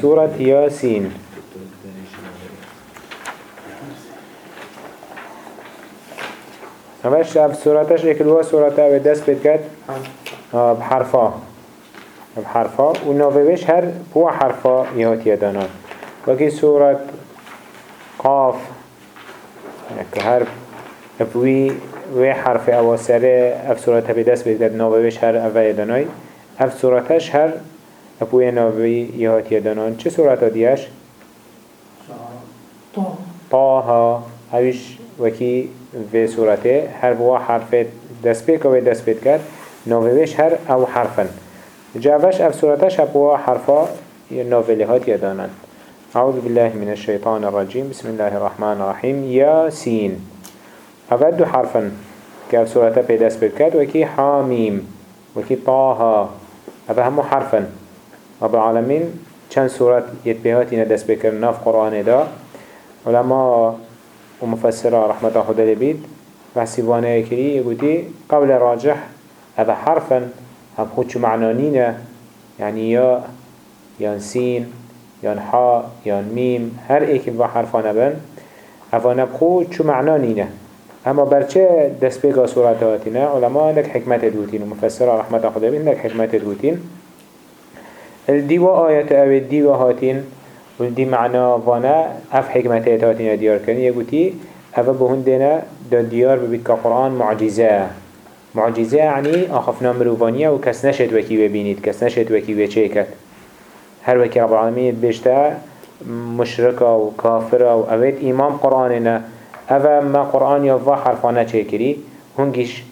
سورة ياسين همش اف سورتش اكلوا سورته و دست کد بحرفا بحرفا و نوویش هر بو حرفا يهاتي دانان وكي سورة قاف که هر افوی و حرف اواسره اف سورته بدست بید کد نوویش هر اوه دانای اف سورتش هر افوی نووی يهاتي دانان چه سورته دیش؟ طه هاوش وكي في سورته هر بوا حرف دست بيك و دست بيت كر نوويش هر أو حرفا جاوش اف سورتش بوا حرفا نوويلهات يدانن أعوذ بالله من الشيطان الرجيم بسم الله الرحمن الرحيم ياسين أبدو حرفا كاف سورة بيدس بالكاد وكي حاميم وكي طه أفهمو حرفا رب العالمين چند سورة يتبهاتي ندس بكر ناف قرآن دا. علماء ومفسرة رحمة خدا لبيت بحثي وأنا يكري يقولي قول راجح هذا حرفا هم خود شو معنانينا يعني يا حاء يا ميم هر ايك با حرفانا بن هفانا بخود شو معنانينا اما برچه دست بيقى سوراتاتنا علماء لك حكمة دوتين ومفسرة رحمة خدا لبيت لك حكمة دوتين الديوة آيات أو الديوة هاتين ولدي معنى وأنا أف حكمته تاتينا ديار كان يقولي اف بهندنا دا ديار ببيت كقرآن معجزة. معجزة يعني آخفنا مروفانية وكس نشد وكي ببينيد كس نشد وكي بچيكت هر وكي رب العالمين بيشتا مشركة وكافرة وأويت إمام قرآننا أفا ما قرآن يوضا حرفانا چيكري هنگيش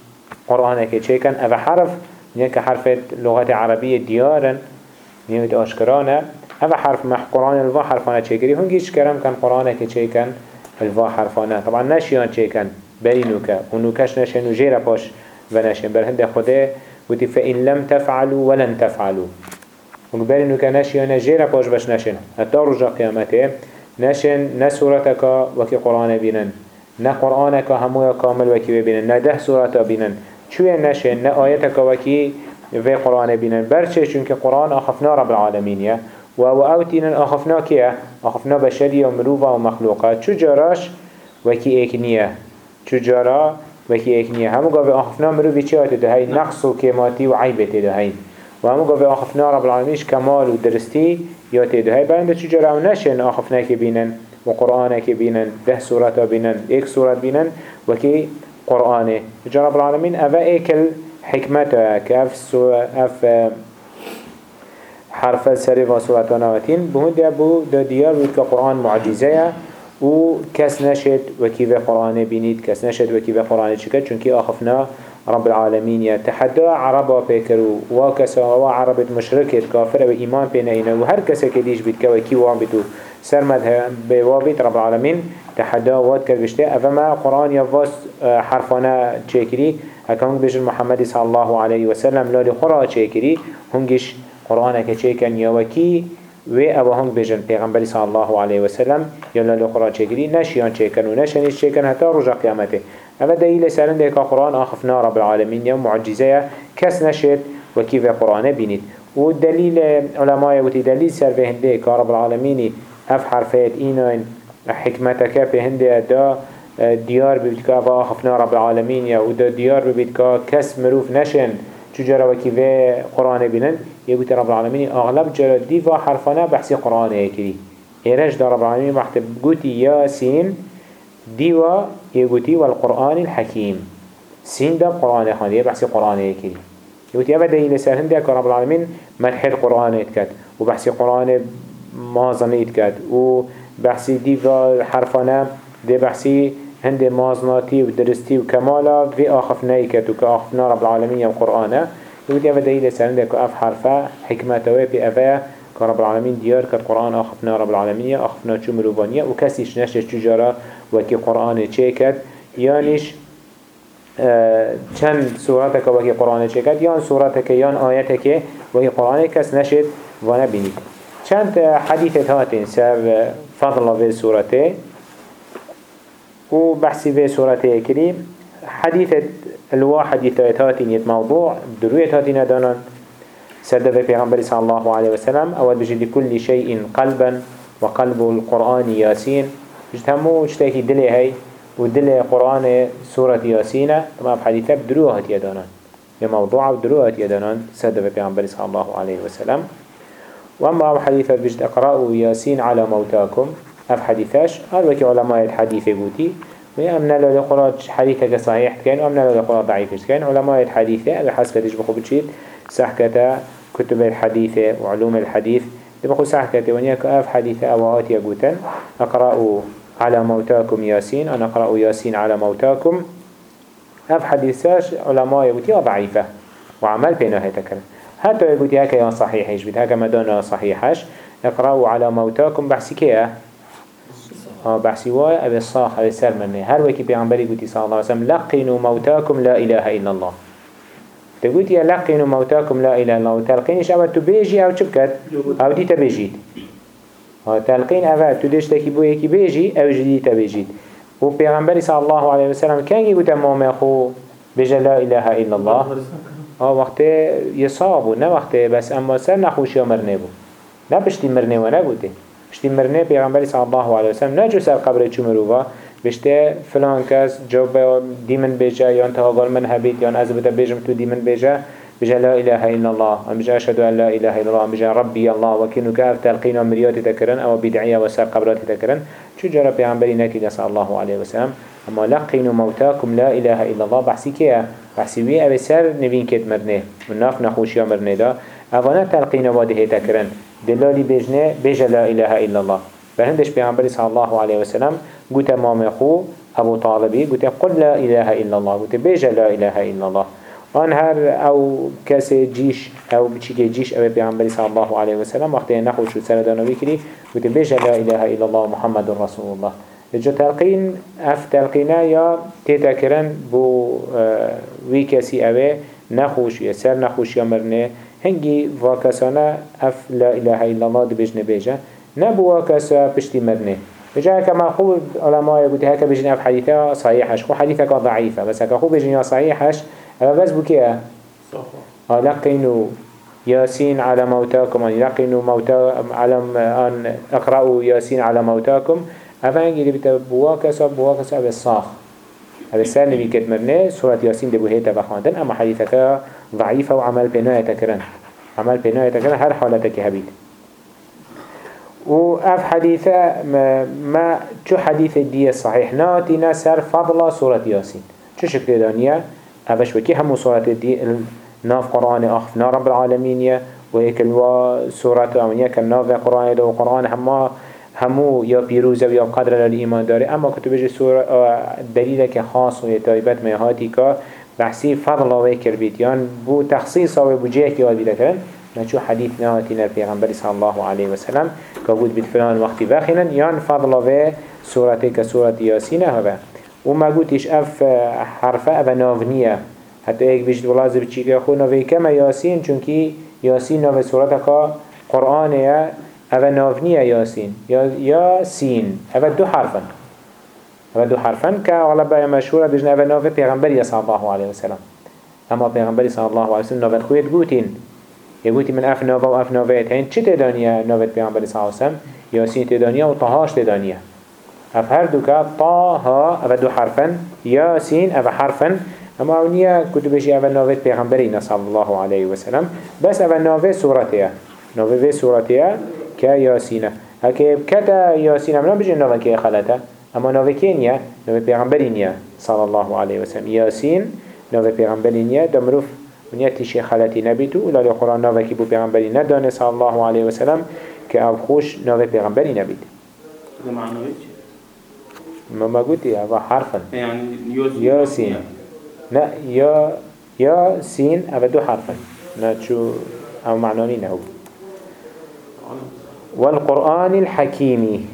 قرآنك چيكن أفا حرف. يعني حرف لغة عربية ديارا نيوت أشكرانا هذا حرف مح قرآن الوا حرفانه چه هنگیش کرم کن قرآن که چه کن؟ الوا حرفانه. طبعا نشیان چه کن. بری نوکه. و نوکش نشن و جیر پاش و نشن بر هنده خوده وتی فإن لم تفعلوا ولن تفعلوا. و بری نوکه نشیان جیر پاش بش نشن حتی رجا قیامته نشن نسورتك وكي قرآن بينن نه قرآنك همويا كامل وكي بينن نه ده سورة بينن شوية نشن نه آيتك وكي في قرآن بينن برچه چونك قرآن أخفنا رب العالمين يا و أو اوتين آخفنا كيه آخفنا بشري ومروفا ومخلوقات چو جاراش وكي ايكنيه چو جارا وكي ايكنيه همو قاوه آخفنا مروفي چه آتي ده هاي نقص و كيماتي و عيبته ده هاي و همو قاوه آخفنا رب العالمينش كمال و درستي ياتي ده هاي بانده چو جارا و نشن آخفنا كي بينن و قرآن كي بينن ده سورة بينن ايك سورة بينن وكي قرآنه. جا رب العالمين افا ايكل حكمته كاف اف حرف سری و سورتانا واتین بهون دیا بو دا دیار بود که قرآن معجزه و کس نشد وكي في قرآن بینید. کس نشد وكي في قرآن چکد چونکی آخفنا رب العالمين يا تحدى عربا بيكرو وكسا وعربت مشركة كافرة وإيمان بينهنا وهر كسا كديش بيت كوكي وابتو سرمد بوابت رب العالمين تحدى واد كربشته أفما قرآن يفاس حرفانا تشيكري هكذا بيجن محمد صلى الله عليه وسلم لا لخرا تشيكري هنجش قرآن كچه كان يوكي و أو هنگ بجن پیغمبر صلی الله علیه و سلم یا لالو قرآن چگری نشیان چه کن و نشنیش چه کن حتی رجا قیامته. اما دلیل سرنده که قرآن آخفنا رب العالمین یا معجزه کس نشد و کیف قرآن بینید. و دلیل علماء و دلیل سر به هنده که رب العالمین اف حرفات ایناین حکمتك به هنده دا دیار ببید که آخفنا رب العالمین یا و دیار ببید که کس مروف نشن چجورا وكي في قرآن بينن يقول رب العالمين أغلب جرى ديفا حرفانا بحثي قرآن يكري إيرش دا رب العالمين بحث بقوتي ياسين ديوا يقولي والقرآن الحكيم سين دا قرآن خان بحثي قرآن يكري يقول أبدا إلى سهل دا رب العالمين مدح القرآن يتكت وبحثي قرآن مازن يتكت وبحثي ديفا حرفانا دي بحثي هند مازناتي ودرستي وكمالا في آخف نايكت وكآخفنا رب العالمين يوم قرآن يقول يفا دليل سنده كأف حرفة حكمة وفي أفا كرب العالمين ديار كالقرآن آخفنا رب العالمين آخفنا چو مروبانية وكسيش نشش تجارة وكي قرآن چيكت يانش چند سورتك وكي قرآن چيكت يان سورتك يان آياتك وكي قرآن كس نشد وأنا بينيك چند حديثة هاتين سر فضل في سورته. و بحثي في سورة كريم حديثة الواحد يتايتاتين يت موضوع دروية هاتين دانان. سرده في پیغمبر صلى الله عليه وسلم أول بجي لكل شيء قلبا وقلب القرآن ياسين. بجد همو اشتاكي دلي هاي ودل قرآن سورة ياسين. طبعا بحديثة بدروها يدانان بموضوع بدروها يدانان سرده في پیغمبر صلى الله عليه وسلم. وأما بحديثة بجد أقرأوا ياسين على موتاكم. أف حديثاش. هل وكي علماء الحديث بوتي. وأمنا لو لقرات حديثك صحيح كان وأمنا لو لقرات ضعيف كان علماء الحديث أبي حسب تجبخوا بتشيد سحكة كتب الحديث وعلوم الحديث. تبقوا سحكة ونياك أف حديث أوهات يقوتن أقرأوا على موتاكم ياسين. أنا أقرأ ياسين على موتاكم. أف حديثاش علماء يقولي ضعيفة وعمل بينه هيتكرن حتى يقولي هكا يان صحيحش بيت هكا مدانا صحيحش اقرأوا على موتاكم بحسي كيه بحسي واي أبي الصاح أبي السر مني هل وكي بيعنبري قلتي صلى الله عليه وسلم لقنوا موتاكم لا إله إلا الله. تقول يا لقنوا موتاكم لا إله إلا الله. وتلقينش أبا تبيجي أو شبكت أو دي تبيجيت تلقين أبا تدش تكي بو يكي بيجي أو جدي تبيجيت وبيغمبري صلى الله عليه وسلم كان يقول تمام أخو بجا لا إله إلا الله. آه وقت يصابو نه وقت بس اما سر نخوشی مرنه بو. نه بشتی مرنه و نبوده. بشتی مرنه پیغمبری صلی الله علیه وسلم نه جو سر قبر چو مروفا بشته فلان کس جواب دیمن بیجا یا انتها قال من هبید یا از بده بیجم تو دیمن بیجا بجا لا إله إلا الله بجا أشهد أن لا إله إلا الله بجا ربي الله وكنو كاف تلقين ومريات تكرن أو بدعية وسر قبرات تكرن شو جرى بيعنبري نكي صلى الله عليه وسلم أما لقينوا موتاكم لا إله إلا الله بحسي كيه بحسي وي أبي سر نبين كت مرنه من ناف نخوشيا مرنه دا أغانا تلقين واده تكرن دلالي بجنه بجا لا إله إلا الله. بهندش بيعنبري صلى الله عليه وسلم قلت مام خو أبو طالبي قلت قل لا إله إلا الله قلت بجا لا إله إلا الله. آن هر أو کسی جیش أو بچی جیش أو پیامبری صلی الله علیه و سلم وقتی نخوش و سر دانوی کری و تبیش لا اله الا الله محمد رسول الله. جا تلقین اف تلقینه یا تیتا کرن بو وی کسی اوه نخوش یا سر نخوش یا مرنه هنگی واکسانه اف لا اله الا الله دبیج نبیجه. نبو واکسا پشتی مرنه بجا كما خوب علماء يقول هكا بجن اف حديثة صحيحش خو حديثة ضعيفة بس هكا خوب بجن صحيحش هذا بس بكيه لقنوا ياسين على موتاكم أن لقنوا موتا على أن اقرأوا ياسين على موتاكم أفهم اللي بتبوا كسب بوا كسب الصاخ هذا السنة اللي كتمرنا سورة ياسين دبوا هيتا بخاندن أما حديثك ضعيفة وعمل بناية تكرن عمل بناية تكرن هر حالتك هبيت وأف حديثة ما, شو حديث الدية الصحيح ناتي نسر فضل سورة ياسين. شو شكل دانية أفش وكي همو سورة الدي ناف قرآن أخفنا رب العالمين يا الوا سورة أمنية كالناف قرآن دو قرآن هما همو يا بيروزة ويا قدر للإيمان داري أما كتب بجي سورة دليلك خاص ويتايبت ميهاتي كا بحسي فضل بيت يعني بو تخصيص وبو جيك يوال بيدا كرن نشو حديث نهاتنا البيغمبر صلى الله عليه وسلم كابود بالفلان وقت باخنا يعني فضل و سورة كسورة ياسين هذا وما قلتش اف حرفه اف نافنية حتى ايك بيجد والله زي بتشيك اخو نافي كما ياسين چونكي ياسين نافي سورتك قرآن يا اف نافنية ياسين يا ياسين اف دو حرفا اف دو حرفا كأغلب مشهورة بجنا اف نافي پیغمبر صلى الله عليه وسلم اما پیغمبر صلى الله عليه وسلم نافت خويت قوتين يقولي من اف نافا و اف نافات هين چه تدانيا نافت پیغمبر صلى الله عليه وسلم ياسين و طهاش تدانيا اف هر دوكا طه اف دو حرفا ياسين اف حرفا اما اونيا كتبشي اف نوفيت پیغمبرين صلى الله عليه وسلم بس اف نوفي سورتها نوفي سورتها كياسين هكي كتا ياسين امنا بجي نوفي كي خلتا اما نوفي كينيا نوفي پیغمبرين صلى الله عليه وسلم ياسين نوفي پیغمبرين دمروف ونیا تیشی خلطی نبیتو ولا لقرآن نوه کی بو پیغمبری ندانه صلی الله علیه وسلم أو خوش نوه پیغمبری نبید ده چه؟ ما ما قلتي هذا حرفا يعني يوز يا سين لا يا يا سين أبدو حرفا ما شو أو معنونين هو والقرآن الحكيم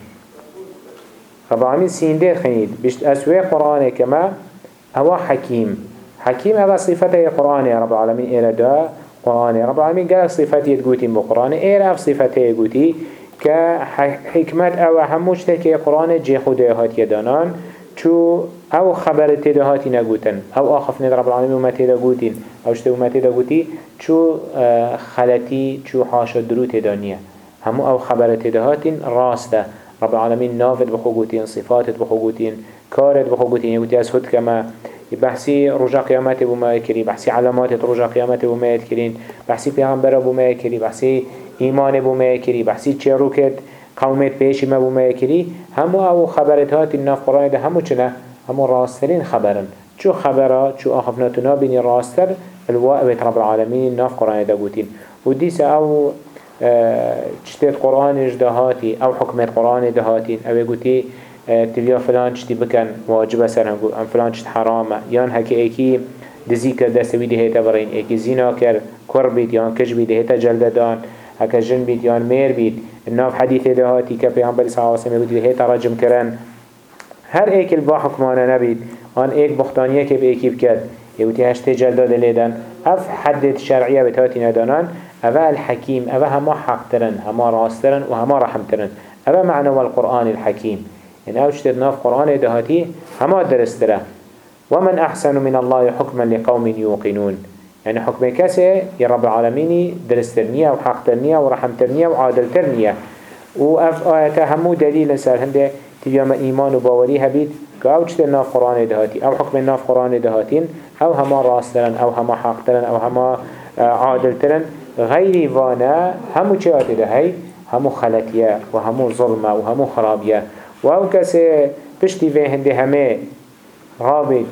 رب العالمين سين دير خنيد بشت أسوي قرآن كما هو حكيم. حكيم هذا صفته قرآن رب العالمين. إلى دا قرآن رب العالمين. قال صفته تقوتي بقرآن إلى صفته يقوتي كحكمت أو هموش تكي قرآن جي خده هات يدانان. چو أو خبر تدهاتي نقوتن. أو آخف ند رب العالمين وما تدا قوتين أو شتو وما تدا قوتي چو آه، خلتي چو حاشا درو تدانية. همو أو خبر تدهاتين راسته. رب العالمين نافد بخو قوتين صفاتت بخو قوتين كارت بخو قوتين يقولي أسهد كما بحثي رجا قيامات بما يكري بحثي علامات رجا قيامات بما يكرين بحثي پیغمبر بما يكري بحثي إيمان بما يكري بحثي چروكت قومت پیش ما بما يكري. همو أو خبرت هات الناف قرآن ده همو چنه؟ همو راسترين خبرن. چو خبره چو آخفناتنا بني راستر الوائبت رب العالمين ناف قرآن ده قوتين وديس أو چتت قرآن دهاتي أو حكمت قرآن دهاتين أو قوتي تلیا فلان چتی بکن واجب سر هم ام فلان چت حرامه یان هکی ایکی دزی کرد دستوی ده هیتا برین ایکی زینا کرد کر بید یان کش بید هیتا جلده دان هکا جن بید یان میر بید ناف حدیث ده هاتی که پیغمبر صلی اللہ علیہ وسلم بودی هیتا رجم کرن. هر ایک البا حکمانه نبید آن ایک بختانیه که به ایکی بکرد يوتي هشتي جلدة دليدن اف حدد شرعية بتهاتي ندانان اوا الحكيم اوا هما حق ترن هما راس ترن وهما رحم ترن اوا معنى والقرآن الحكيم يعني اوش تدناف قرآن دهاتي هما درستره. ومن أحسن من الله حكما لقوم يوقنون. يعني حكم كسي يا رب العالمين درسترنية وحقترنية ورحمترنية وعادلترنية وأف آيات همو دليل سر هنده تبيام إيمان وباوري هبيت كأوش تدناف قرآن دهاتي أو حكم ناف قرآن دهاتين أو هما راسترن أو هما حقترن أو هما عادلترن. غير وأنا همو چهات دهي همو خلقية وهمو ظلمة وهمو خرابية و أو کسی پشتی و هنده همه رابط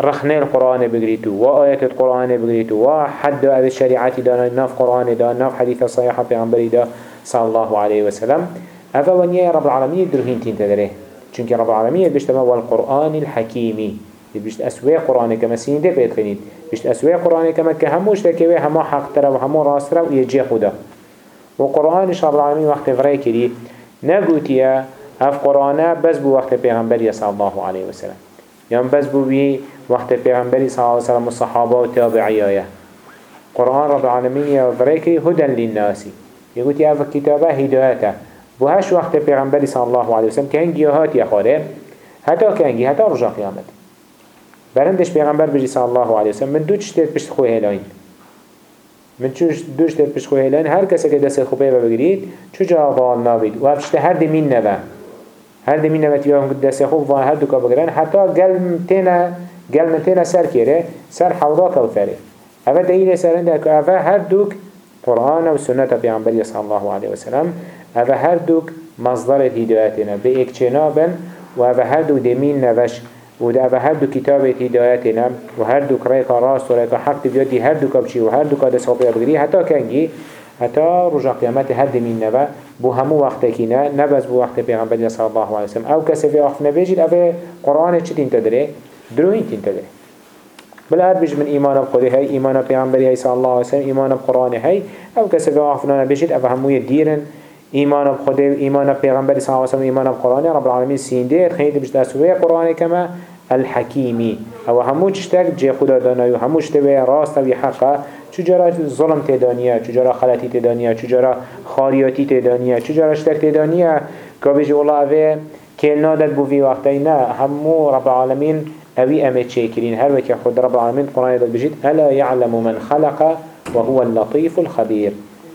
رخنه القرآن بگریتو و آیت القرآن بگریتو و حد أو الشریعتی دانا ناف قرآن دا ناف حدیث صحیحة پیغمبری دا صلی الله علیه وسلم. ونیا رب العالمین درهين تين تدره. چونك رب العالمين بيشتما والقرآن الحكيمي بيشت أسوي قرآن كما سينده بيت خنيد بيشت أسوي قرآن كما كهموش تكوي هما حق ترى وهما راس ترى ويجي خدا وقرآن رب العالمين وقت فرأي كري نگوتیا اف قرآن بس بو وقت پیغمبری صلی الله علیه وسلم یعنی بس بو بی وقت پیغمبری صلی الله علیه وسلم و صحابه و تابعیایه قرآن رب العالمین یا فريكي هدى للناس يقول يا كتابه هدايته وهاش وقت پیغمبری صلی الله علیه وسلم که هنگی هات یا خاره حتی که هنگی حتی رجا قیامت. برندش پیغمبر بجی صلی الله علیه وسلم. من دو چشتت پشت خوی هلاین من چوش دوش دل پش خوی هلان هر کسی که دست خوبه بگیرید چو جا وال نابید. و افشته هر دمین نوه. هر دمین نوه تیوه هم دست خوب وان هر دوکا بگیرن حتی گلم تینا سر کره سر حوضا کوثره. اوه دلیل سرنده که اوه هر دوک قرآن و سنت پیامبری صلی الله علیه وسلم. اوه هر دوک مصدر هدایتنا به ایک چنابن و اوه هر دو دمین نوش و ده هر دو کتاب هدایتنا و هر دو ریک راست و ریک حق بیادی هر دو کبچی و هر دو کاد ساقی بگیری حتی کنگی حتی رجا قیامت هر دمین نبا؟ بو همو وقت نه نبز بو وقت پیغمبر صلی الله علیه وسلم أو کسی فی آخف نبیجید أو قرآن چی تین تدره؟ دروین تین تدره بلا هر بیش من ایمان بخوده هی ایمان پیغمبری هی صلی الله علیه وسلم ایمان بقرآن هی. أو کسی فی آخف نبیجید أو هموی دیرن. ایمان بخوده ایمان پیغمبری صلی الله علیه وسلم ایمان بقرآن. رب العالمین سینده خیلی بیش دستوه قرآن کما الحكيمي. أو همو چشتك جي خدا دانايو همو شتوه راست و حقا. چجارا ظلم تدانيا چجارا خلطي تدانيا چجارا خارياتي تدانيا چجارا شتك تدانيا كابيج والله اوه كيل نادت بو في وقتي نا. همو رب العالمين اوي امت شاكرين هر وكي خد رب العالمين قرآن يدل بجيت ألا يعلم من خلق وهو اللطيف الخبير.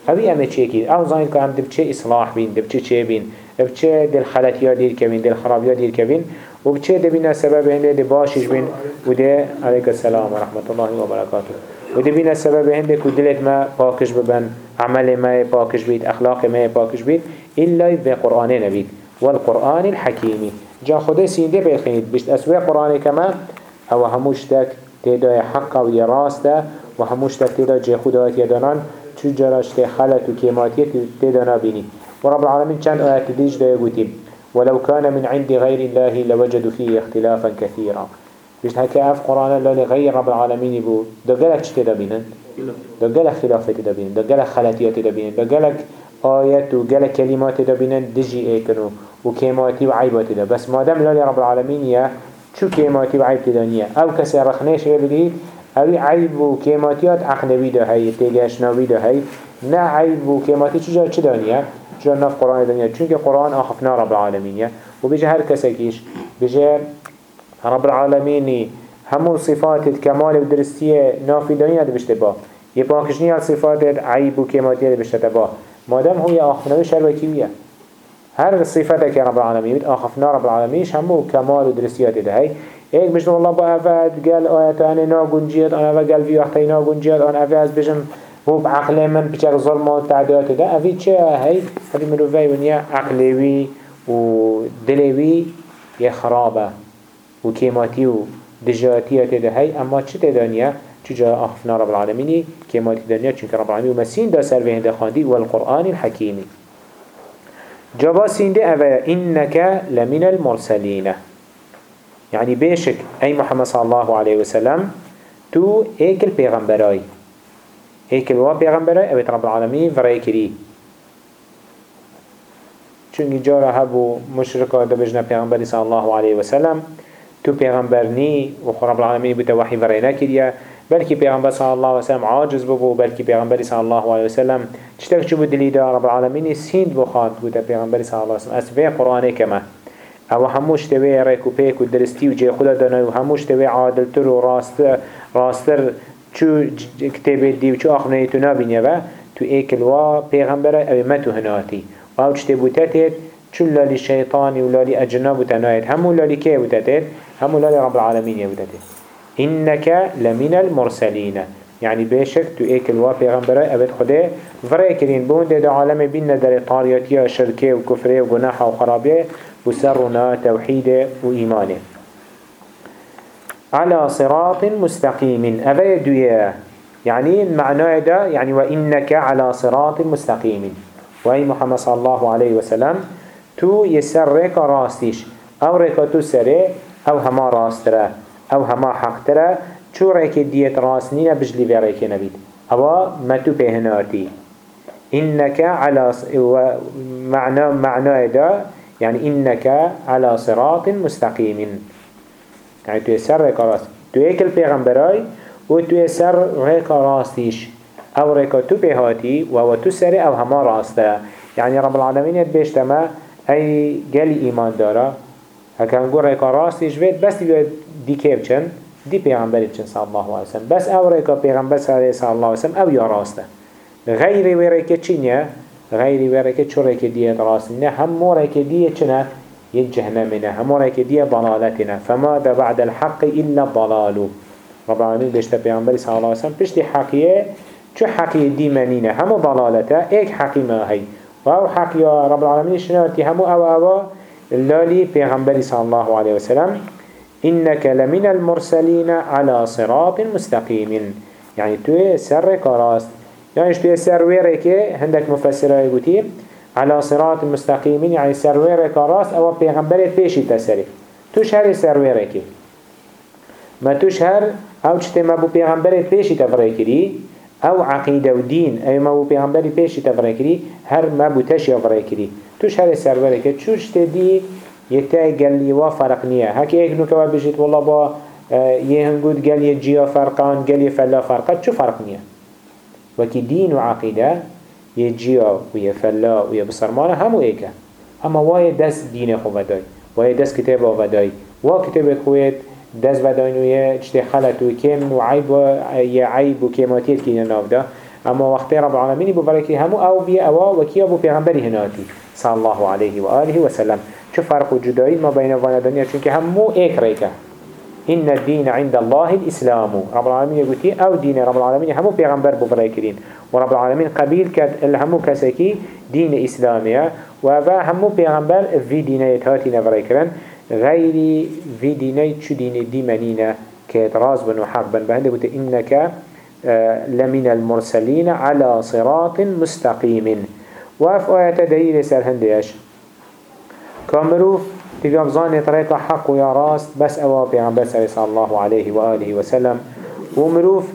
اوي امت شاكرين أو زين كام دبچه اصلاح بين دبچه چه بين دبچه دل خلطيا دير كبين دل خرابيا دير كبين و بچه ده بین سبب هنده ده باشش بین و ده علیک السلام و رحمت الله و برکاته و ده بین سبب هنده که دلت ما پاکش ببن عمل ما پاکش بید اخلاق ما پاکش بید إلا به قرآن نبید والقرآن الحكيمي جا خدا سینده بخینید بشت اسوه قرآن كما أو هموش تک تیدا حق و راسته و هموش تک چو جراش تی خلط و کیماتیت تیدا نبینید و رب العالمین چند آیت دیج دا گوتیم ولو كان من عند غير الله لوجدوا فيه اختلافا كثيرا بيش هكا اف قرآن الله لغير رب العالمين بو. دقالك چه تدبينن دقالك خلافة تدبينن دقالك خلاتية تدبينن دقالك آيات وقالك كلمات تدبينن دجي ايكنو وكيماتي وعيبات تدب بس ما دام لله رب العالمين يا شو كيماتي وعيب تدانية أو كسي رخنيش يبدي اوي عيب وكيماتيات عقنبي ده هاي تيجاشناوي ده هاي نا عيب وكيماتي چجا چه دانية جا نف قرآن دنیا چونکه قرآن آخفنا رب العالمین و بیجه هر کسی کیش بجي رب العالمين همو صفات الكمال ودرستية نافي دنيا دي بشتبه يباكشنية صفات عيب وكماتية دي بشتبه مادام هو يأخفنوه شر وكيوية هر صفتك يا رب العالمين آخفنا رب العالمين همو كمال ودرستيات ده هاي ايك مش الله با آيات أنا ناقون جيد أنا قال في وقتي ناقون جيد أنا افي از بجم هو بعقل من بچك ظلم والتعديات ده افي چه هاي افي مروفي ونيا عقلوي و دلوي يا خرابه و كيماتي و دجاتيات ده هاي اما چه تدانيا چجا اخفنا رب العالمين كيماتي دنيا چونك رب العالمين ومسين دا سر بهند خاندي والقرآن الحكيم جابا سين ده اوه انك لمن المرسلين يعني بيشك. أي محمد صلى الله عليه وسلم تو ايكل پیغمبراي ايكل وا پیغمبراي اوه رب العالمين فرأي كري. چونك جارة هبو مشركة دبجنا پیغمبر صلى الله عليه وسلم تو پیغمبر نی و رب العالمین بوده وحی ورای نکریه بلکی پیغمبر صلی الله علیه وسلم عاجز ببو بلکی پیغمبر صلی الله علیه وسلم چو بود دلیده رب العالمین سیند بخواند بوده پیغمبر صلی الله علیه وسلم. اسفه قرآنه کمه. أو هموش توی ریک و پیک و درستی و جه خدا دانای و هموش توی عادلتر و راست راستر چو کتابه دی و چو آخرنه تو نابینه و تو ایکل و پیغمبر أو متو هناتی. و أو چطه بوتتت چون لالی شیطانی و لالی اجناب بوتناید همو لالی که بوتتت همو لالی رب العالمین بوتتت إنك لمن المرسلين يعني بيشك تو ايك الوا پیغمبره ابد خده فرأي كرين بون ده عالم بين در طارياتيا شركه وكفره وگناحه وخرابه وسرنا توحيده وإيمانه على صراط مستقيم دوية يعني المعنى ده يعني وإنك على صراط مستقيم وأي محمد صلى الله عليه وسلم تو يسر ريك راستيش أو ريك تو سره أو هما راستره أو هما حق ترى چو ريك ديت راس نينا بجلي في ريك نبيد أو ما تو بهناتي إنك على معنى معنى دا يعني إنك على صراط مستقيم. يعني تو ريك راس تو ايك البيغمبراي و تو يسر ريك راستيش أو ريك تو بهاتي وهو تو سري أو هما راسته يعني رب العالمين يتبشتما اي قال ايمان دارا هكا نقول ريك راستيش بيت بس دی که بچن دی پیغمبری بچن صلی الله علیه وسلم. بس أو ریکا پیغمبر صلی الله علیه وسلم أو یا راسته. غیر وی ریکا چینه غیر وی ریکا چو ریکا دیه راست نه همو ریکا دیه چنه يجهنمنا همو ریکا دیه ضلالتنا فما دا بعد الحق إلا ضلالو. رب العالمين بيشتا پیغمبر صلی الله علیه وسلم پشتی حقیه چو حقی دی منینه همو ضلالته ایک حقی ما هی و أو حقی رب العالمين شنواتي همو أو أو لالی پیغمبر صلی الله علیه وسلم. إنك لمن المرسلين على صراط مستقيم. يعني توي سر كراست يعني توي سر ويرك هندك مفسره يقولي على صراط مستقيم. يعني سر ويرك كراست أو بيغمبر بيشي تسري توش هر سر ويرك ما توش هر أو چته ما بو بيغمبر بيشي تفريكري أو عقيدة ودين أي ما بو بيغمبر بيشي تفريكري هر ما بو تشي تفريكري توش هر سر ويرك چوش تدي يكتاي قال لي وفرق نية هكي ايك نوكوا بجيت والله با يهنقود قال يجيا فرقان قال يفلا فرقات شو فرق نية وكي دين وعقيدة يجيا ويفلا ويبصرمانا همو ايكا اما واي دس دين خو بداي واي دس كتاب بداي وا كتاب خويت دس بداين ويا اجتي خلط وكيم وعيب ويا عيب وكيماتيت كينا نافدا اما وقت رب العالمين ببركي همو أو بي اوا وكي ابو پیغمبري هناتي صلى الله عليه وآله وسلم چه فرق و جدایی ما بین واندانیه چونکه همو ایک ریکه إن الدين عند الله الإسلام. رب العالمين يقولي أو دين رب العالمين همو بيغمبر بفريكرين ورب العالمين قبيل كد الهمو كسكي دين إسلامية وفا همو بيغمبر في دينية هاتي نفريكرن غير في دينية شو دين دي منينة كيتراز بن وحق بن. بهند قلت إنك لمن المرسلين على صراط مستقيم وف آيات دليل سر كامروف تبيام زاني طريقة حق ويا راست بس أوا بيغمبر صلى الله عليه وآله وسلم. ومروف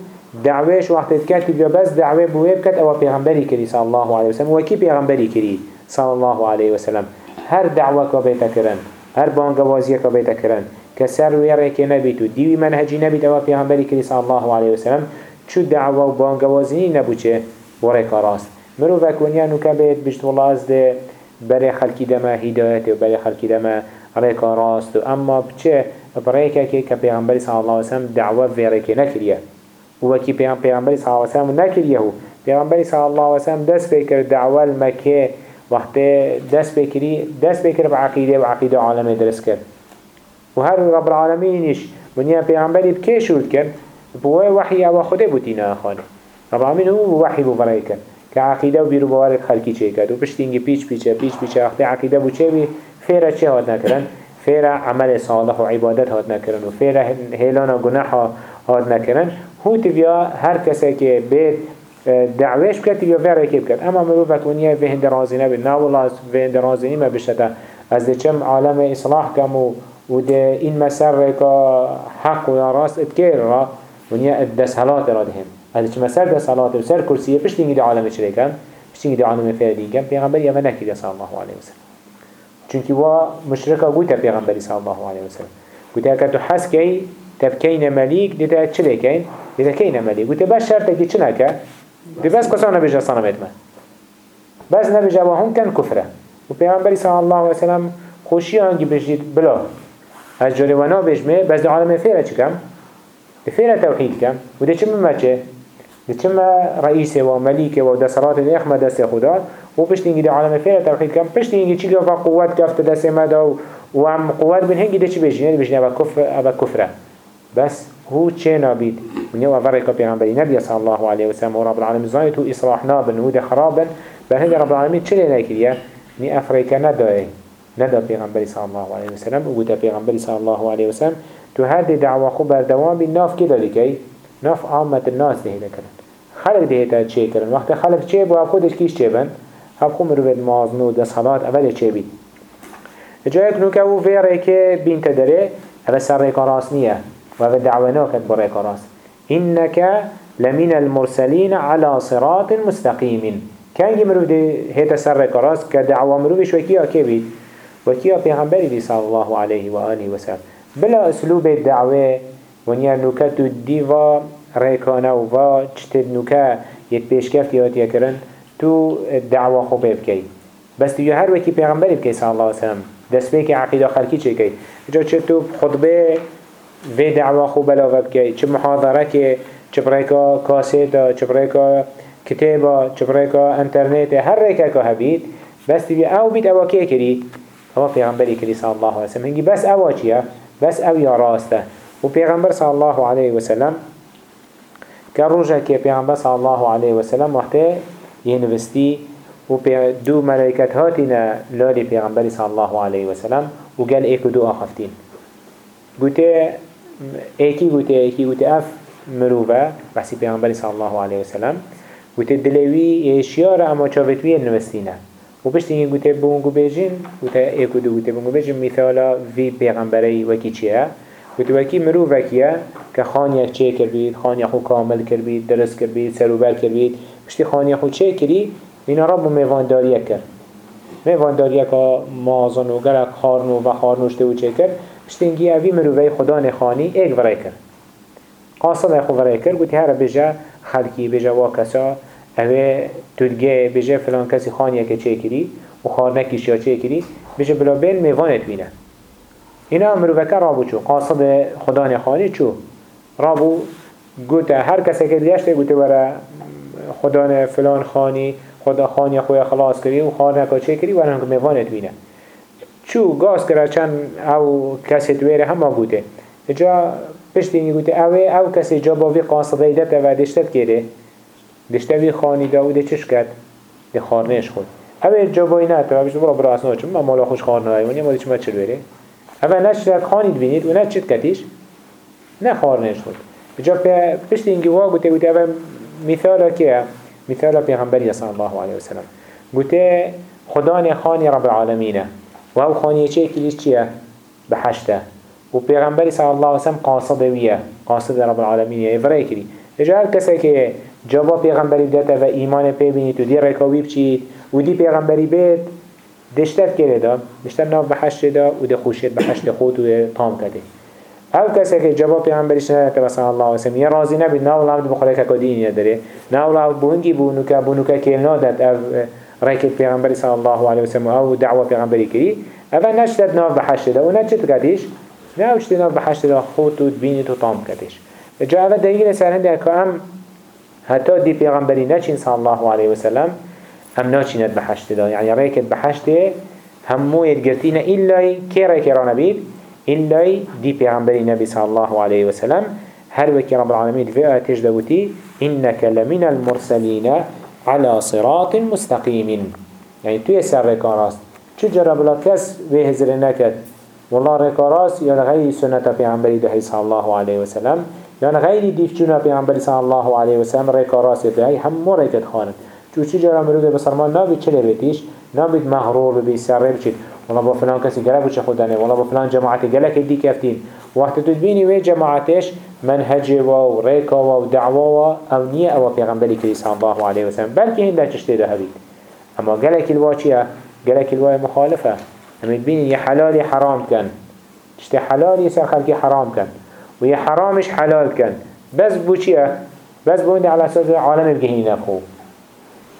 دعويش وقت تكتب يا بس دعوه بويب كت أوا بيغمبري كري صلى الله عليه وسلم. وكي بيغمبري كري صلى الله عليه وسلم؟ هر دعوة كبيتا كرن هر بانقوازية كبيتا كرن كسر ويرك نبيتو ديوي منهجي نبيت أوا بيغمبري كري صلى الله عليه وسلم. شو دعوة وبانقوازيني نبوچه؟ وريك راست. مروفك ونيانو كبيت بجت والله أزده برای خلکی دما هدایت و برای خلکی دما ريكا راست اما بچه بريكا كي كبيغمبر صلى الله عليه وسلم دعوة في ريكا نكريه وكي بيغمبر صلى الله عليه وسلم نكريه بيغمبر صلى الله عليه وسلم دست بكر دعوة المكة وقت دست بكري دست بكر بعقيدة وعقيدة عالمي درس كر وهر رب العالمين إيش ونيا بيغمبري بكيشول كر بوه وحي أو خوده بوتينا خانه رب العالمين هو وحي بو کن که عقیده و بیرو باورک خلقی چه کرد و پشتینگی پیچ پیچه پیچ پیچه وقتی عقیده بو چه بی فیره چه هاد نکرن فیره عمل صالح و عبادت هاد نکرن و فیره هیلان و گناح هاد نکرن هو تبیا هر کسی که بید دعویش بکرد تبیا فیره که بکرد. اما مروفت ونیا به هند رازی نبید نه والله به هند رازی نیم بشتا. از چم عالم اصلاح کم و و ده این مسر که حق و راست اتکیر را ونیا حالات را دهم هذا و سر کرسیه پشت اینگی ده عالم چرا کم پشت اینگی ده عالم فردی کم پیغمبر یما نکرد صلی الله علیه وسلم. چونکی وا مشرکا گوتا پیغمبری صلی الله علیه وسلم. گوتا که تو حس کی تبکین ملیک دیتا چلی کین دیتا کین ملیک گوتا بس شرط کی چنا که دی بس کسا نبیجا صنمت من بس نبیجا و هم کن کفره و پیغمبری صلی الله علیه وسلم خوشی آنگی بجید بلا. از جاری ونا بجمه بس دی عالم فیره چکم دی فیره توحید کم و دی چه ممچه دی چه رئیس و ملیک و دسرات اخمه دست خدا و اینگی دی عالم فیره توحید کم پشت اینگی چی گفت قوت کفت دست مدا و هم قوت بین هنگی دی چی بجنه بجنه أو کفر أو کفره بس هو چه نابید من يوم أفرق بيغمبري نبي صلى الله عليه وسلم ورب العالمين زايد هو إصلاح نابن هو خرابا بل رب العالمين چلي ناكريا ني أفريكا ندائي ندى بيغمبري صلى الله عليه وسلم وقد بيغمبري صلى الله عليه وسلم. تو هذه دعوة خو بردوام بالناف كده لكي؟ ناف عامة الناس خلق ده هتا چه کرن وقت خلق چه بو خودش کیش چه بن هب خو مروید مازنو ده صلاة اول چه بید؟ جایک نو که أو ویره که بین تدره أو سر ریکا راست نیه و أو دعوه ناکد بر ریکا راست. إنك لمن المرسلين على صراط مستقيم كان يمرو دي هيتا سر كراس كدعوة مروفش وكيا كبيد وكيا پیغمبری دی صلی الله عليه وآله وسلم بلا اسلوب الدعوه ونیا نوکت و دیوا ریکانه و و چتد نوکه یت پیشکفت یاد یکرن تو دعوه خوبه بکی بس تو هر وکی پیغمبری بکی صلی الله علیه وسلم. دست به که عقیده خلقی چه کی جا چه تو خطبه و دعوه خوب بلاوه بکی چه محاضره که چه بریکا کاسیتا چه بریکا کتابا چه بریکا انترنت هر ریکا که هبید بس تو أو بید أو که کری هو پیغمبری کری صلی الله علیه وسلم. هنگی بس أو چیه بس أو يا راسته و پیغمبر صلی الله عليه وسلم که روژه که پیغمبر صلی الله عليه وسلم وقتی ينفستي و دو ملائكت هاتنا لالي پیغمبر صلی الله عليه وسلم و قال ايكو دو آخفتين قوتي ايكي قوتي ايكي قوتي اف مروفه بحثي پیغمبر صلی الله عليه وسلم قوتي دلوي اشيار اما چاوتوي نوستينه و پشت اینگه گوته بونگو بیجین گوته ایکو دو گوته بونگو بیجین مثالا وی پیغمبری وکی چیه گوته وکی مرو وکیه که خانیه چه کر بید خانیه خو کامل بید درست کر بید سروبر کر بید پشتی خانیه خو چه کری اینا رب میوانداریه کر میوانداریه که مازن و گرک و خارنوشته و چه کر پشتی اینگه اوی مرووی خدا نخانی ایک ورای کر قاصد خو ورای کر گوته هر بجا خلکی بجا واکسا اوه تدگه بجه فلان کسی خانیه که چه کری و خارنکیش یا چه کری بجه بلا بین میوانت بینه. اینا مروفکه رابو چو قاصد خدا نخانی چو. رابو گوته هر کسی که دیشته گوته برا خدا فلان خانی خدا خانی خوی خلاص کری و خارنکا چه کری ورن که میوانت بینه. چو گاز کرا چند او کسی تویره همه گوته. جا پشت اینی گوته اوه او کسی جا باوی قاصد ایدت و دشتت کرده دشتوی خانی داوده چش کرد؟ ده خارنش خود. اوه جوابی نه تو بشه برا برا اصلا چون ما مالا خوش خارنه های ونیا ما چه چل بره اوه چه خانید بینید و نه چت کتیش نه خارنش خود بجا پشت اینگی وا گوته گوته اوه مثالا که مثالا پیغمبری صلی الله علیه وسلم گوته خدا نه خانی رب العالمینه و أو خانی چه کلیش چیه بحشته و پیغمبری صلی الله علیه وسلم قاصد ویه قاصد رب العالمینه افرای کری اجا هر کسی که جواب پیغمبری بدته و ایمان پی و دی رکاوی بچید و دی پیغمبری بید دشتت کرده دا؟ دشتت ناف بحشت دا و دی خوشید بحشت خود و تام کده. أو کسی که جواب پیغمبریش ندته و صلی الله وسلم یه راضی نبید نه الله بخوره که دینی نداره نه الله بونگی بونو که بونو که کل نادت أو رکت پیغمبری صلی الله علیه وسلم أو دعوه پیغمبری کری. اوه نشتد ناف بحشت ده و نه چه تکدیش؟ نه اوشتی ناف بحشت ده خود و بینی تو تام کدیش. جا اوه دلیل سر هنده که ام حتی دی پیغمبری نچین صلی الله علیه وسلم هم ناچیند بحشت ده یعنی ریکت بحشت همو يدقرتين إلا كي ريكي نبيد إلا دي پیغمبری نبي صلى الله عليه وسلم. هر وكي رب العالمين في آتش دوتي إنك لمن المرسلين على صراط مستقيم يعني تو يسر ركاراس چو جرب لا كس ويهزر نكت والله ركاراس يعني غير سنة پیغمبری ده صلى الله عليه وسلم؟ يعني غير ديفچونا پیغمبری صلى الله عليه وسلم ركاراس يده هم مو ركت خانت چو چو جرب مروده بسرمان نابي چلي بيتيش نابد مغرور بي سر بچید والله با فلان کسی گلک بچه خودانه والله با فلان جماعت گلک دی کفتین وقت تو تبینی وی جماعتش منهج و ریکا و دعوا و أو نیه أو پیغمبری کری صلی الله علیه وسلم. بلکه هنده چشته ده هبید اما گلک الوا چیه؟ الوا مخالفه اما تبینی یه حلالی حرام کن. چشته حلالی سر خلقی حرام کن. و یه حرامش حلال کن. بس بو؟ بس بو على أساس عالم بگهی نبخو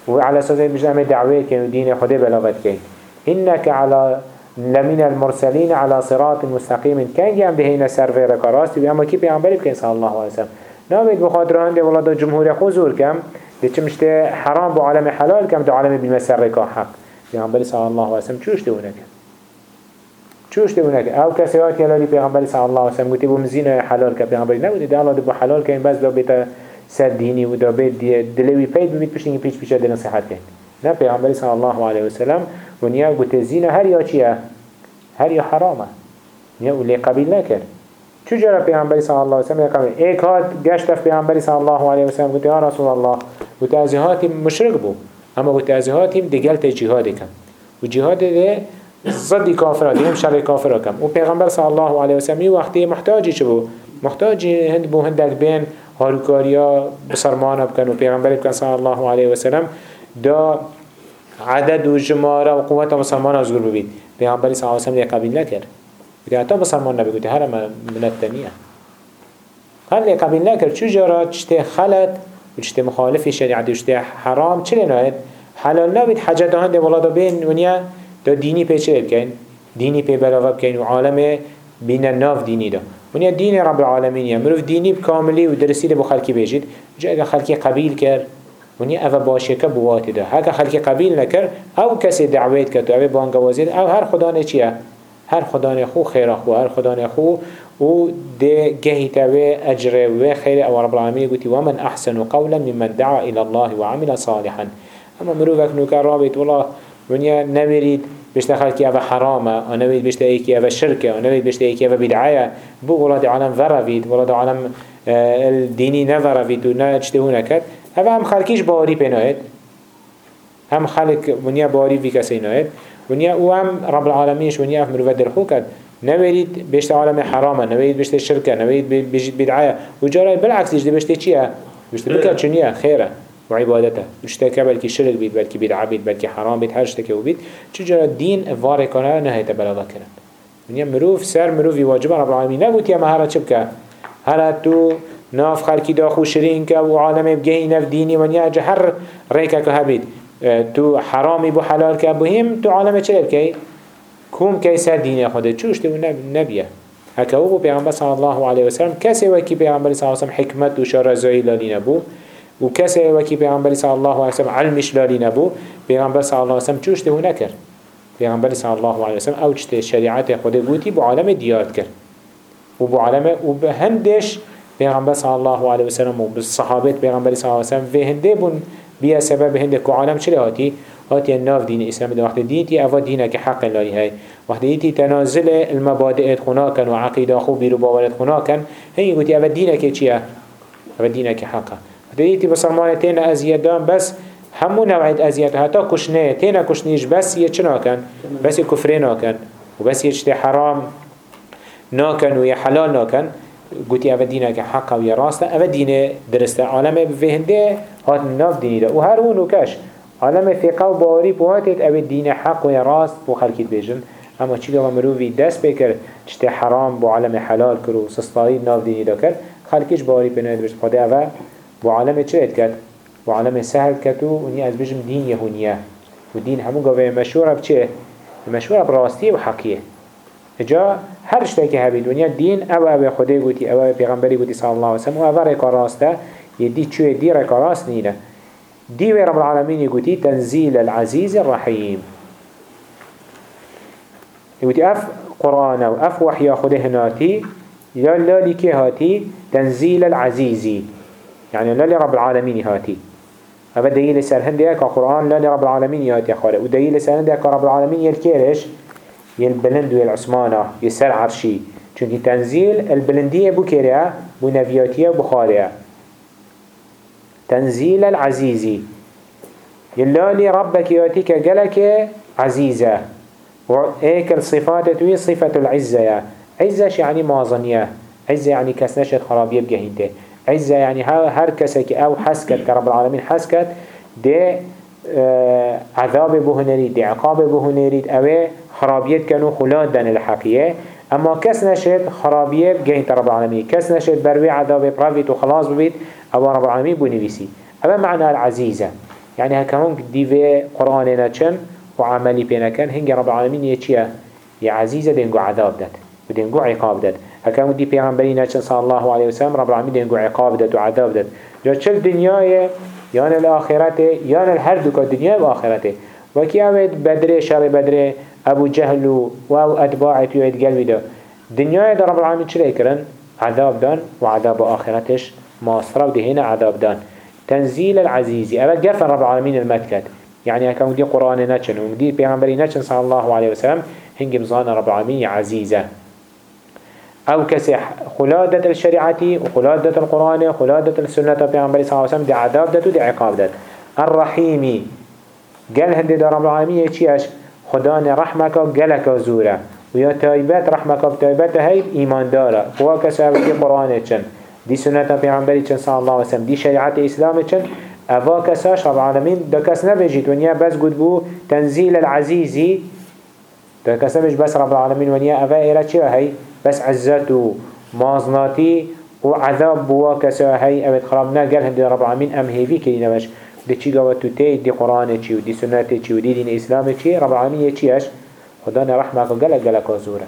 وعلى أساس بجمع دعوه كان ودين خده بلاغت كان إنك على لمن المرسلين على صراط مستقيم. كان جام بهين سرفي ركاراستي بياما كي بيعنبالي بكين صلى الله عليه وسلم. نامد بخاطران دي والله دا جمهور خوزور كم. دي چمشت حرام بو عالم حلال كم دو عالم بالمسر ركا حق. بيعنبالي صلى الله عليه وسلم چوش دونك چوش دونك أو كسيات يلالي بيعنبالي صلى الله عليه وسلم قلت بو مزين حلال كم بيعنبالي نبودي دي الله دي بو حلال كين بس دو بيتا سر ديني و دابه دلوي بيت ببيت پشتنگی پیش پیش دل نصیحت کن نه پیغمبر صلی الله علیه وسلم و نیا گوته زینه هر یا چیه؟ هر یا حرامه. نیا اولی قبیل نکرد. چو جرا پیغمبر صلی الله علیه وسلم قبیل ایک هات گشت پیغمبر صلی الله علیه وسلم گوته یا رسول الله گوته از هاتی مشرک بو اما گوته از هاتی دگلت جهاد کم و جهاد ده ضد کافر دیم شر کافر کم و پیغمبر صلی الله علیه وسلم وقتی محتاجی چه بو؟ محتاجی هند بو هندک بین هاروكاريا بسرمانا بكن و پیغمبر بكن صلى الله عليه وسلم دا عدد و جمارة و قوة بسرمانا ازگر ببید پیغمبر صلى الله عليه وسلم ده قبیل نکر بگه حتی بسرمان نبی گوتی هر من التنیه هل ده قبیل نکر چو جارا؟ چته خلط و چته مخالف شریعت و چته حرام. چلی ناید حلال نبید حاجت هنده ولا دا بین ونیا دا دینی پیچه بکن. دینی پی بلاغه بکن و عالم بین ناف دینی دا. ونیا دین رب العالمین یا مروف دینی بکاملی و درستی لبو خلکی بیجید جا اگه خلکی قبیل کرد ونیا اوه باشه که بوات ده اگه خلکی قبیل نکر أو کسی دعویت کرد و أو بانگوازید أو هر خدانه چیه؟ هر خدانه خو خیر خو هر خدانه خو و ده جهی تاوی اجر و خیر أو رب العالمین گوتی ومن احسن قولا ممن دعا إلى الله وعمل صالحا اما مروف اکنو که رابط والله ونیا نمیرید بشتا خلقی اوه حرامة آنه بید بشتا ایکی اوه شرکه آنه بید بشتا ایکی اوه بدعایه بو ولاد عالم وروید ولاد عالم دینی نوروید و نه اجتهو نکد اوه هم خلقیش باری پیناید هم خلق ونیا باری وی کسی ناید ونیا أو هم رب العالمینش ونیا هم مروفت درخو کد نوید بشتا عالم حرامة نوید بشتا شرکه نوید بشتا بدعایه و جارای بالعکس دیجده بشتا چیه؟ بشتا بکر چنیه خیره وعبادته اشتكى بلكي شرك بيت بلكي بدعا بيت بلكي حرام بيت هر اشتكى وبيت چجرا دين واره کنه نهيت بلغا کرن من مروف سر مروف واجب رب العالمين نبوت يا مهارة چبكا هر تو ناف خلقی داخو شرین که و عالم بگهی نف دینی من جهر ریکا که هبید. تو حرامی بو حلال که بهم تو عالم چه بکی کوم کی سر دین خود چوش تو نبیه. هکا أو پیغمبر صلی الله علیه وسلم کسی وکی پیغمبر صلی الله علیه وسلم حکمت و شرزایی لالی نبو و کسی وکی پیغمبر صلی الله علیه وسلم علمش لالی نبو پیغمبر صلی الله علیه وسلم چوش ده نکر پیغمبر صلی الله علیه وسلم أو چته شریعت خود بودی بو عالم دیاد کرد و بو عالم و به هندش پیغمبر صلی الله علیه وسلم و صحابت پیغمبر صلی الله علیه وسلم و هنده بون بیا سبب هنده که عالم چلی هاتی هاتی ناف دین اسلام ده وقت دینتی اوا دینه که حق لالی های. وقت دینتی تنازل المبادئ خنا کن و عقیده خو بیرو باورت خنا کن هی گوتی اوا دینه که چیه؟ اوا دینه که حقه. دیتی بسرمانه تین ازیاد دام بس همو نوعید ازیاد حتی کشنه تین کشنیش بس چه ناکن بس یه کفره ناکن و بس یه چه حرام ناکن و یه حلال ناکن گوتی أو دینه که حق و یه راسته أو دینه درسته عالم بفهنده هات ناف دینی ده و هر اون و کش عالم ثقه و باوری بواتت أو دین حق و یه راست بو خلکیت بیجن اما چی گوه مروفی دست بکر چته حرام بو عالم حلال کرو سستایی ناف دینی ده کر خلکیش باوری پناید بجن خدا اوه بو عالم چه کرد بو عالم سهل کرد و اونی از بجم دین یهونیه و دین همون گوه مشهور بچه المشهور براستي وحقية جا هر شتاكي هبي دنيا دين أو أو خده قوتي أو أو پیغمبری قوتي صلى الله عليه وسلم و أو ريكا راسته يدي چوه دي ريكا راست نينه دي رب العالمين يقولي تنزيل العزيز الرحيم يقولي اف قرآن و اف وحيا خده هناتي يا لا لكي هاتي تنزيل العزيزي يعني لا لرب العالمين هاتي هذا دليل سر هندي كقرآن لا لرب العالمين ياتي خاله ودليل سر هندي كرب العالمين يلكيرش يلبلند ويالعثمانة يسر عرشي. چونكي تنزيل البلندية بو كيريا بو نفياتية بو خالية تنزيل العزيزي. يلالي ربك ياتيك قلك عزيزة وإيك الصفات توي صفة العزة عزة يعني مازنية. عزة يعني كسنشت خرابية بجهنته عزة يعني هر كسك أو حسكت كرب العالمين حسكت دي آه عذاب بهنريد دي عقاب بهنريد أوي خرابيت كانوا خلاد دان الحقية أما كس نشد خرابية بجهنت رب العالمين. كس نشد بروي عذاب برافيت وخلاص ببيت أو رب العالمين بنفسي أما معنى العزيزة. يعني هكذا ديفي قرآن نتشن وعملي بينا كان هنجي رب العالمين يتشيه يا عزيزة دينجو عذاب دات ودينجو عقاب دات هكذا دي پیغمبری نتشن صلى الله عليه وسلم رب العالمين دينجو عقاب دات وعذاب دات جا چل دنياي يان الآخرته يان الهر دوكا دنيا وآخرته وكي اوید بدره شر بدره ابو جهل و أو اتباعت يوید قلبي دا رب العالمين يكرن عذاب دان وعذاب آخرتش ماصرة ودهنا عذاب دان. تنزيل العزيز أبا جفن رب العالمين المتكت يعني هكذا دي قرآن نتشن ودي بيغمبري نتشن صلى الله عليه وسلم هنجي مزان رب العالمين عزيزة أو كسح. خلادة الشريعة وخلادة القرآن وخلادة السنة بيغمبري صلى الله عليه وسلم دي عذاب دات ودي عقاب دات الرحيمي قال هندي دا رب العالمين يتشيش خدان رحمك قلك زورة. ويا تايبات رحمك بتايبات هاي إيمان دارة. هو كسح دي قرآن نتشن دي سنة پیغمبری چن صلی الله علیه وسلم. دی شریعت إسلام چن. اوا کساش رب العالمین دا کس نبیجید ونیا بس گود بو. تنزیل العزیزی. دا نبیج بس رب العالمین. ونیا اوا ایره چه هی بس عزت و مازناتی و عذاب بوا کسا هی اوید خراب نگل هندی رب العالمین ام هیوی کلی نوش دی چی گوه تو تی دی قرآن چی و دی سنت چی و دی دین اسلام چی رب العالمین چیش خدا نرحمه که گلک گلک آزوره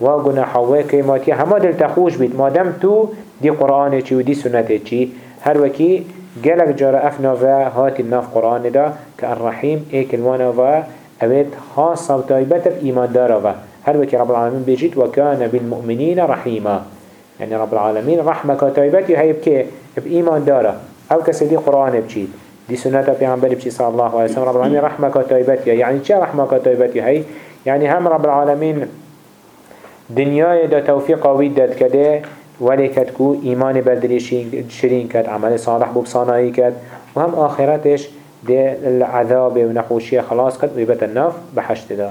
و گناحوه که ماتی همه دل تخوش بید مادم تو دي قرآن چي ودي سنة چي هر وكي جلك جارة افنا و هات الناف قرآن دا كالرحيم اي كلمانا و اويد خاصة وتايبت بإيمان دارا و هر وكي رب العالمين بيجيت وكان بالمؤمنين رحيما. يعني رب العالمين رحمة كتايبت هاي بكي بإيمان دارا أو كسي دي قرآن بجيت. دي سنة بيغمبر بشي صلى الله عليه وسلم. رب العالمين رحمة كتايبت يعني چه رحمة كتايبت هاي؟ يعني هم رب العالمين دنيا دا توفيق ويدت كده ولی کد کو ایمان بردری شرین کد عمل صالح بو بصانایی کد و هم آخرتش ده العذاب و نخوشی خلاص کد و يبت الناف بحشت ده